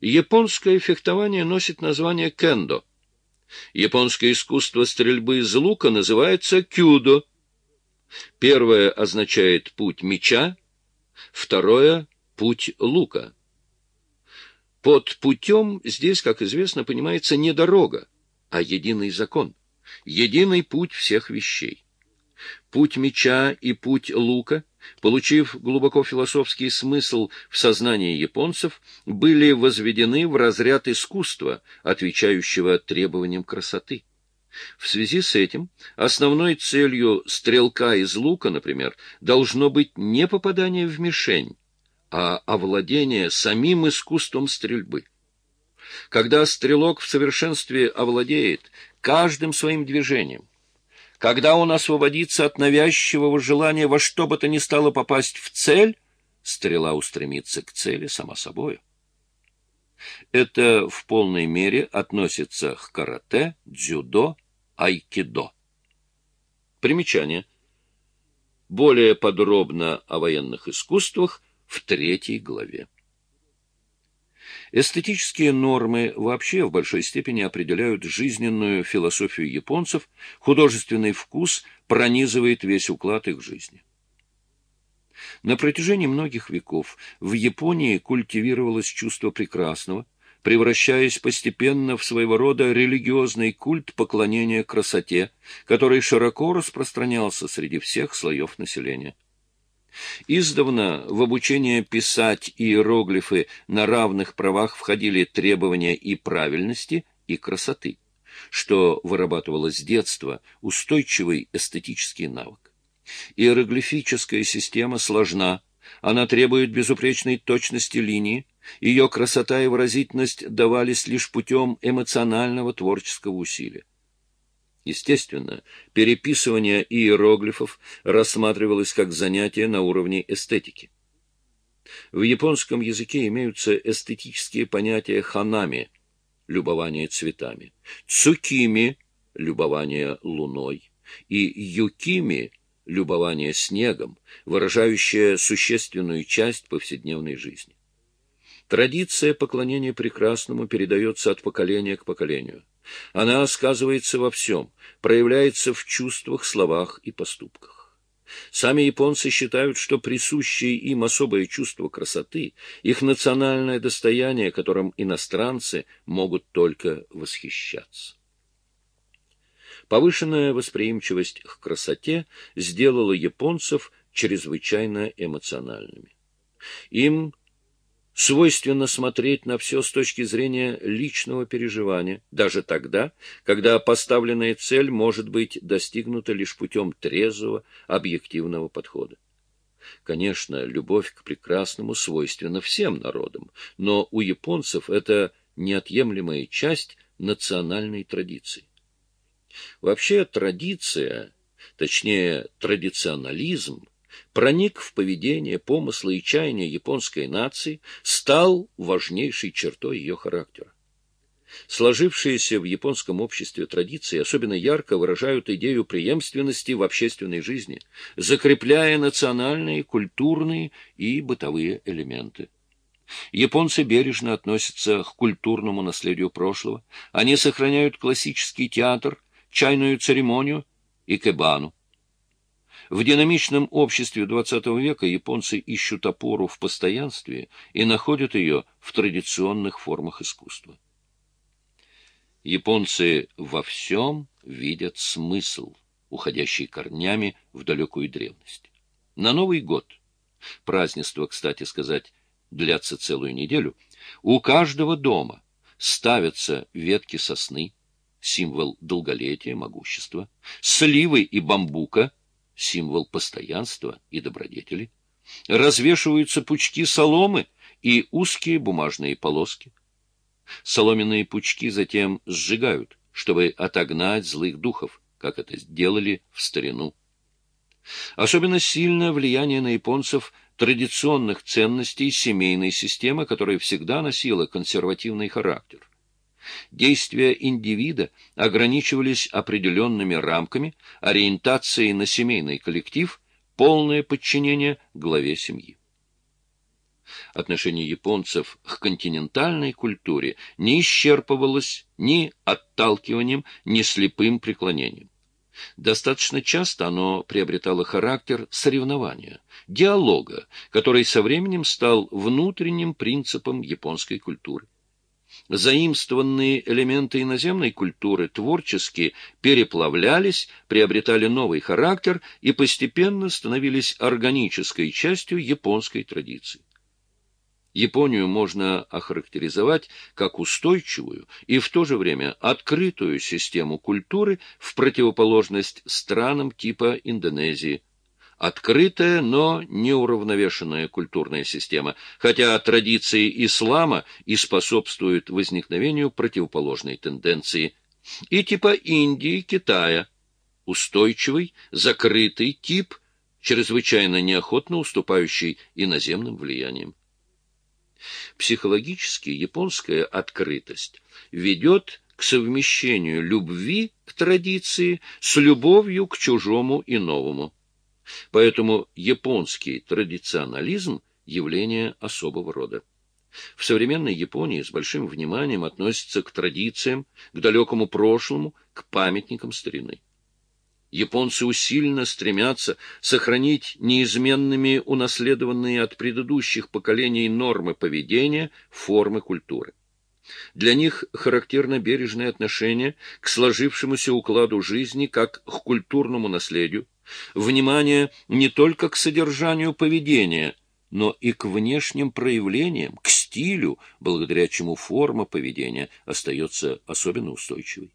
Японское фехтование носит название кендо. Японское искусство стрельбы из лука называется кюдо. Первое означает путь меча, второе — путь лука. Под путем здесь, как известно, понимается не дорога, а единый закон, единый путь всех вещей. Путь меча и путь лука, получив глубоко философский смысл в сознании японцев, были возведены в разряд искусства, отвечающего требованиям красоты. В связи с этим основной целью стрелка из лука, например, должно быть не попадание в мишень, а овладение самим искусством стрельбы. Когда стрелок в совершенстве овладеет каждым своим движением, когда он освободится от навязчивого желания во что бы то ни стало попасть в цель, стрела устремится к цели сама собой. Это в полной мере относится к карате, дзюдо, айкидо. Примечание. Более подробно о военных искусствах в третьей главе. Эстетические нормы вообще в большой степени определяют жизненную философию японцев, художественный вкус пронизывает весь уклад их жизни. На протяжении многих веков в Японии культивировалось чувство прекрасного, превращаясь постепенно в своего рода религиозный культ поклонения красоте, который широко распространялся среди всех слоев населения. Издавна в обучение писать иероглифы на равных правах входили требования и правильности, и красоты, что вырабатывало с детства устойчивый эстетический навык. Иероглифическая система сложна, она требует безупречной точности линии, ее красота и выразительность давались лишь путем эмоционального творческого усилия. Естественно, переписывание иероглифов рассматривалось как занятие на уровне эстетики. В японском языке имеются эстетические понятия ханами – любование цветами, цукими – любование луной, и юкими – любование снегом, выражающее существенную часть повседневной жизни. Традиция поклонения прекрасному передается от поколения к поколению. Она сказывается во всем, проявляется в чувствах, словах и поступках. Сами японцы считают, что присущее им особое чувство красоты – их национальное достояние, которым иностранцы могут только восхищаться. Повышенная восприимчивость к красоте сделала японцев чрезвычайно эмоциональными. Им свойственно смотреть на все с точки зрения личного переживания, даже тогда, когда поставленная цель может быть достигнута лишь путем трезвого, объективного подхода. Конечно, любовь к прекрасному свойственна всем народам, но у японцев это неотъемлемая часть национальной традиции. Вообще традиция, точнее традиционализм, проник в поведение, помыслы и чаяния японской нации, стал важнейшей чертой ее характера. Сложившиеся в японском обществе традиции особенно ярко выражают идею преемственности в общественной жизни, закрепляя национальные, культурные и бытовые элементы. Японцы бережно относятся к культурному наследию прошлого, они сохраняют классический театр, чайную церемонию и кебану. В динамичном обществе XX века японцы ищут опору в постоянстве и находят ее в традиционных формах искусства. Японцы во всем видят смысл, уходящий корнями в далекую древность. На Новый год, празднество, кстати сказать, длятся целую неделю, у каждого дома ставятся ветки сосны, символ долголетия, могущества, сливы и бамбука – символ постоянства и добродетели, развешиваются пучки соломы и узкие бумажные полоски. Соломенные пучки затем сжигают, чтобы отогнать злых духов, как это сделали в старину. Особенно сильное влияние на японцев традиционных ценностей семейной системы, которая всегда носила консервативный характер. Действия индивида ограничивались определенными рамками, ориентацией на семейный коллектив, полное подчинение главе семьи. отношение японцев к континентальной культуре не исчерпывалось ни отталкиванием, ни слепым преклонением. Достаточно часто оно приобретало характер соревнования, диалога, который со временем стал внутренним принципом японской культуры. Заимствованные элементы иноземной культуры творчески переплавлялись, приобретали новый характер и постепенно становились органической частью японской традиции. Японию можно охарактеризовать как устойчивую и в то же время открытую систему культуры в противоположность странам типа Индонезии. Открытая, но неуравновешенная культурная система, хотя традиции ислама и способствуют возникновению противоположной тенденции. И типа Индии, Китая. Устойчивый, закрытый тип, чрезвычайно неохотно уступающий иноземным влияниям. Психологически японская открытость ведет к совмещению любви к традиции с любовью к чужому и новому. Поэтому японский традиционализм – явление особого рода. В современной Японии с большим вниманием относятся к традициям, к далекому прошлому, к памятникам старины. Японцы усиленно стремятся сохранить неизменными унаследованные от предыдущих поколений нормы поведения, формы культуры. Для них характерно бережное отношение к сложившемуся укладу жизни как к культурному наследию, внимание не только к содержанию поведения, но и к внешним проявлениям, к стилю, благодаря чему форма поведения остается особенно устойчивой.